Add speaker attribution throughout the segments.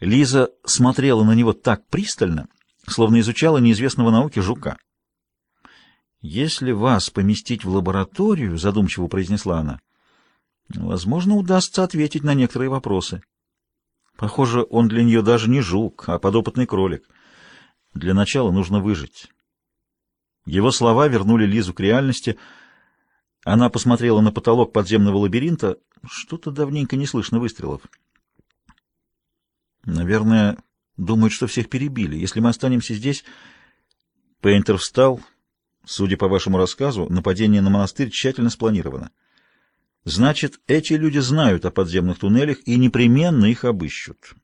Speaker 1: Лиза смотрела на него так пристально, словно изучала неизвестного науки жука. «Если вас поместить в лабораторию», — задумчиво произнесла она, — «возможно, удастся ответить на некоторые вопросы». Похоже, он для нее даже не жук, а подопытный кролик. Для начала нужно выжить. Его слова вернули Лизу к реальности. Она посмотрела на потолок подземного лабиринта. Что-то давненько не слышно выстрелов. Наверное, думают, что всех перебили. Если мы останемся здесь... Пейнтер встал. Судя по вашему рассказу, нападение на монастырь тщательно спланировано. Значит, эти люди знают о подземных туннелях и непременно их обыщут.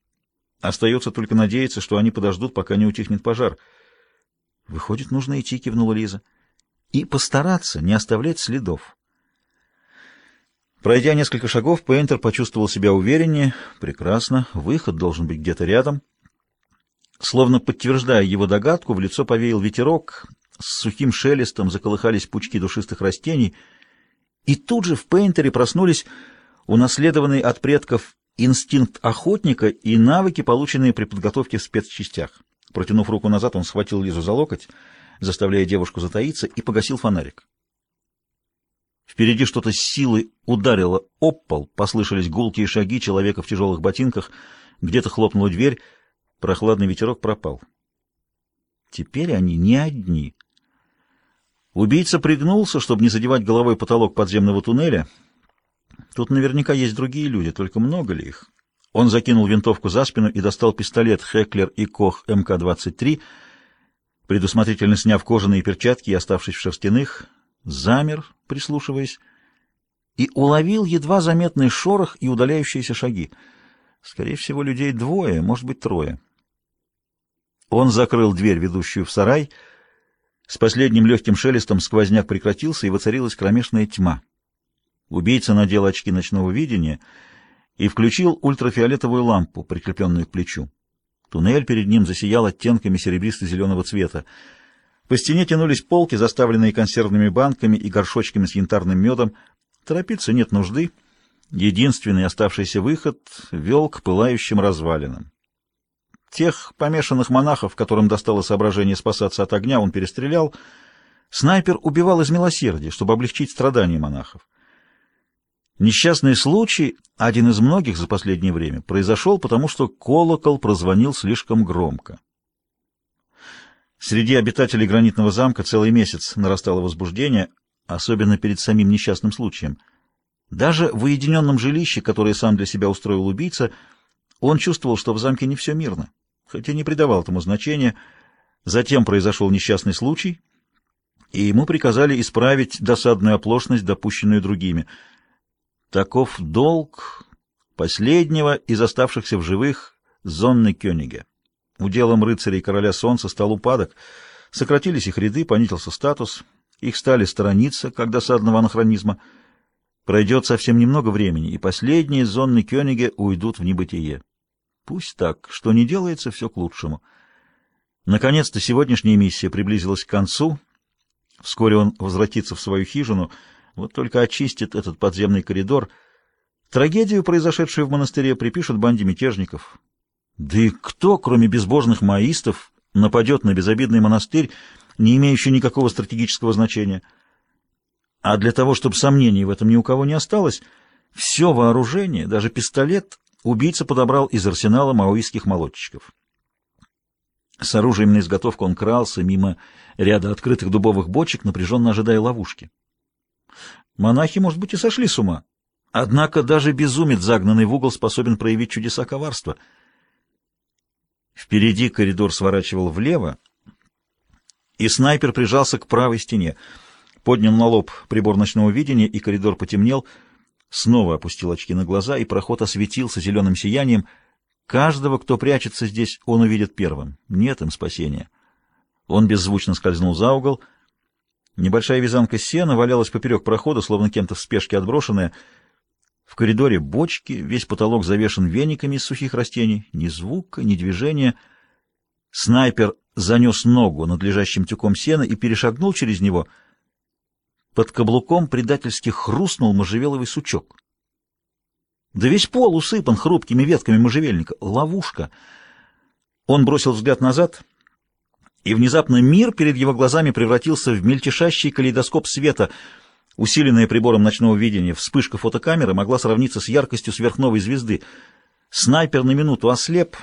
Speaker 1: Остается только надеяться, что они подождут, пока не утихнет пожар. Выходит, нужно идти, кивнула Лиза. И постараться не оставлять следов. Пройдя несколько шагов, Пейнтер почувствовал себя увереннее. Прекрасно, выход должен быть где-то рядом. Словно подтверждая его догадку, в лицо повеял ветерок, с сухим шелестом заколыхались пучки душистых растений — и тут же в Пейнтере проснулись унаследованный от предков инстинкт охотника и навыки, полученные при подготовке в спецчастях. Протянув руку назад, он схватил Лизу за локоть, заставляя девушку затаиться, и погасил фонарик. Впереди что-то с силой ударило об пол, послышались гулкие шаги человека в тяжелых ботинках, где-то хлопнула дверь, прохладный ветерок пропал. Теперь они не одни. Убийца пригнулся, чтобы не задевать головой потолок подземного туннеля. Тут наверняка есть другие люди, только много ли их? Он закинул винтовку за спину и достал пистолет «Хеклер» и «Кох» МК-23, предусмотрительно сняв кожаные перчатки и оставшись в шерстяных, замер, прислушиваясь, и уловил едва заметный шорох и удаляющиеся шаги. Скорее всего, людей двое, может быть, трое. Он закрыл дверь, ведущую в сарай, — с последним легким шелестом сквозняк прекратился, и воцарилась кромешная тьма. Убийца надел очки ночного видения и включил ультрафиолетовую лампу, прикрепленную к плечу. Туннель перед ним засиял оттенками серебристо-зеленого цвета. По стене тянулись полки, заставленные консервными банками и горшочками с янтарным медом. Торопиться нет нужды. Единственный оставшийся выход вел к пылающим развалинам. Тех помешанных монахов, которым достало соображение спасаться от огня, он перестрелял. Снайпер убивал из милосердия, чтобы облегчить страдания монахов. Несчастный случай, один из многих за последнее время, произошел потому, что колокол прозвонил слишком громко. Среди обитателей гранитного замка целый месяц нарастало возбуждение, особенно перед самим несчастным случаем. Даже в уединенном жилище, которое сам для себя устроил убийца, он чувствовал, что в замке не все мирно хотя не придавал этому значения. Затем произошел несчастный случай, и ему приказали исправить досадную оплошность, допущенную другими. Таков долг последнего из оставшихся в живых Зонны Кёниге. Уделом рыцарей короля солнца стал упадок, сократились их ряды, понизился статус, их стали сторониться, как досадного анахронизма. Пройдет совсем немного времени, и последние Зонны Кёниге уйдут в небытие. Пусть так, что не делается, все к лучшему. Наконец-то сегодняшняя миссия приблизилась к концу. Вскоре он возвратится в свою хижину, вот только очистит этот подземный коридор. Трагедию, произошедшую в монастыре, припишут банде мятежников. Да и кто, кроме безбожных маистов, нападет на безобидный монастырь, не имеющий никакого стратегического значения? А для того, чтобы сомнений в этом ни у кого не осталось, все вооружение, даже пистолет, убийца подобрал из арсенала маоистских молотчиков. С оружием на изготовку он крался мимо ряда открытых дубовых бочек, напряженно ожидая ловушки. Монахи, может быть, и сошли с ума. Однако даже безумец, загнанный в угол, способен проявить чудеса коварства. Впереди коридор сворачивал влево, и снайпер прижался к правой стене. Поднял на лоб прибор ночного видения, и коридор потемнел — снова опустил очки на глаза, и проход осветился зеленым сиянием. Каждого, кто прячется здесь, он увидит первым. Нет им спасения. Он беззвучно скользнул за угол. Небольшая вязанка сена валялась поперек прохода, словно кем-то в спешке отброшенная. В коридоре бочки, весь потолок завешен вениками из сухих растений. Ни звука, ни движения. Снайпер занес ногу над лежащим тюком сена и перешагнул через него — под каблуком предательски хрустнул можжевеловый сучок. Да весь пол усыпан хрупкими ветками можжевельника. Ловушка. Он бросил взгляд назад, и внезапно мир перед его глазами превратился в мельтешащий калейдоскоп света. Усиленная прибором ночного видения вспышка фотокамеры могла сравниться с яркостью сверхновой звезды. Снайпер на минуту ослеп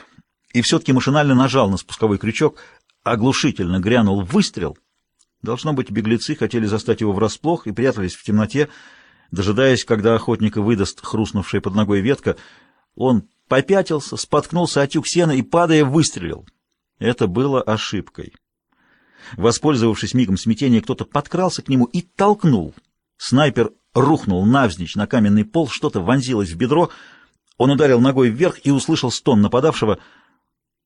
Speaker 1: и все-таки машинально нажал на спусковой крючок. Оглушительно грянул выстрел. Должно быть, беглецы хотели застать его врасплох и прятались в темноте, дожидаясь, когда охотника выдаст хрустнувшая под ногой ветка. Он попятился, споткнулся от тюк сена и, падая, выстрелил. Это было ошибкой. Воспользовавшись мигом смятения, кто-то подкрался к нему и толкнул. Снайпер рухнул навзничь на каменный пол, что-то вонзилось в бедро. Он ударил ногой вверх и услышал стон нападавшего —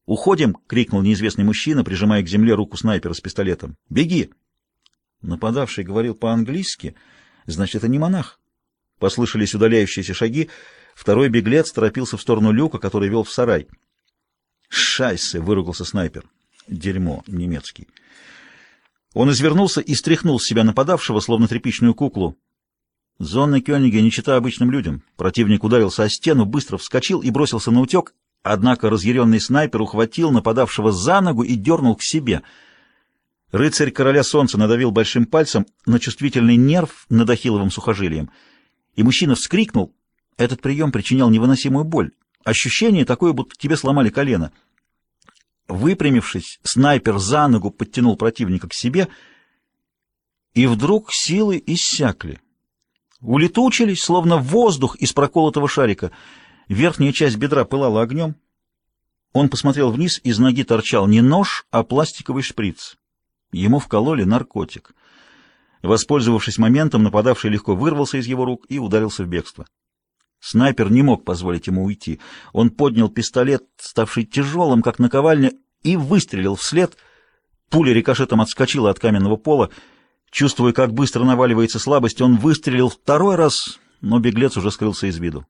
Speaker 1: «Уходим!» — крикнул неизвестный мужчина, прижимая к земле руку снайпера с пистолетом. «Беги!» Нападавший говорил по-английски, значит, это не монах. Послышались удаляющиеся шаги. Второй беглец торопился в сторону люка, который вел в сарай. «Шайсе!» — выругался снайпер. «Дерьмо!» — немецкий. Он извернулся и стряхнул с себя нападавшего, словно тряпичную куклу. Зонна Кёниге не чита обычным людям. Противник ударился о стену, быстро вскочил и бросился на утек, Однако разъяренный снайпер ухватил нападавшего за ногу и дернул к себе. Рыцарь короля солнца надавил большим пальцем на чувствительный нерв над ахилловым сухожилием, и мужчина вскрикнул. Этот прием причинял невыносимую боль. Ощущение такое, будто тебе сломали колено. Выпрямившись, снайпер за ногу подтянул противника к себе, и вдруг силы иссякли. Улетучились, словно воздух из проколотого шарика — Верхняя часть бедра пылала огнем. Он посмотрел вниз, из ноги торчал не нож, а пластиковый шприц. Ему вкололи наркотик. Воспользовавшись моментом, нападавший легко вырвался из его рук и ударился в бегство. Снайпер не мог позволить ему уйти. Он поднял пистолет, ставший тяжелым, как наковальня, и выстрелил вслед. Пуля рикошетом отскочила от каменного пола. Чувствуя, как быстро наваливается слабость, он выстрелил второй раз, но беглец уже скрылся из виду.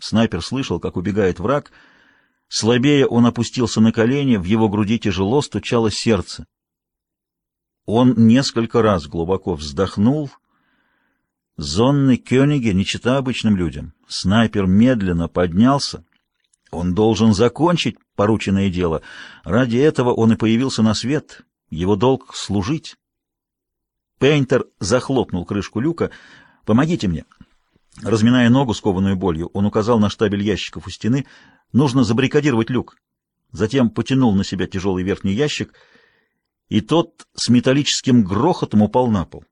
Speaker 1: Снайпер слышал, как убегает враг. Слабее он опустился на колени, в его груди тяжело стучало сердце. Он несколько раз глубоко вздохнул. Зонны Кёниге не чита обычным людям. Снайпер медленно поднялся. Он должен закончить порученное дело. Ради этого он и появился на свет. Его долг — служить. Пейнтер захлопнул крышку люка. «Помогите мне!» Разминая ногу, скованную болью, он указал на штабель ящиков у стены. Нужно забаррикадировать люк. Затем потянул на себя тяжелый верхний ящик, и тот с металлическим грохотом упал на пол.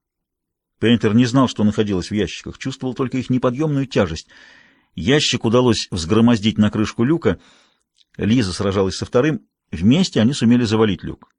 Speaker 1: Пейнтер не знал, что находилось в ящиках, чувствовал только их неподъемную тяжесть. Ящик удалось взгромоздить на крышку люка. Лиза сражалась со вторым. Вместе они сумели завалить люк.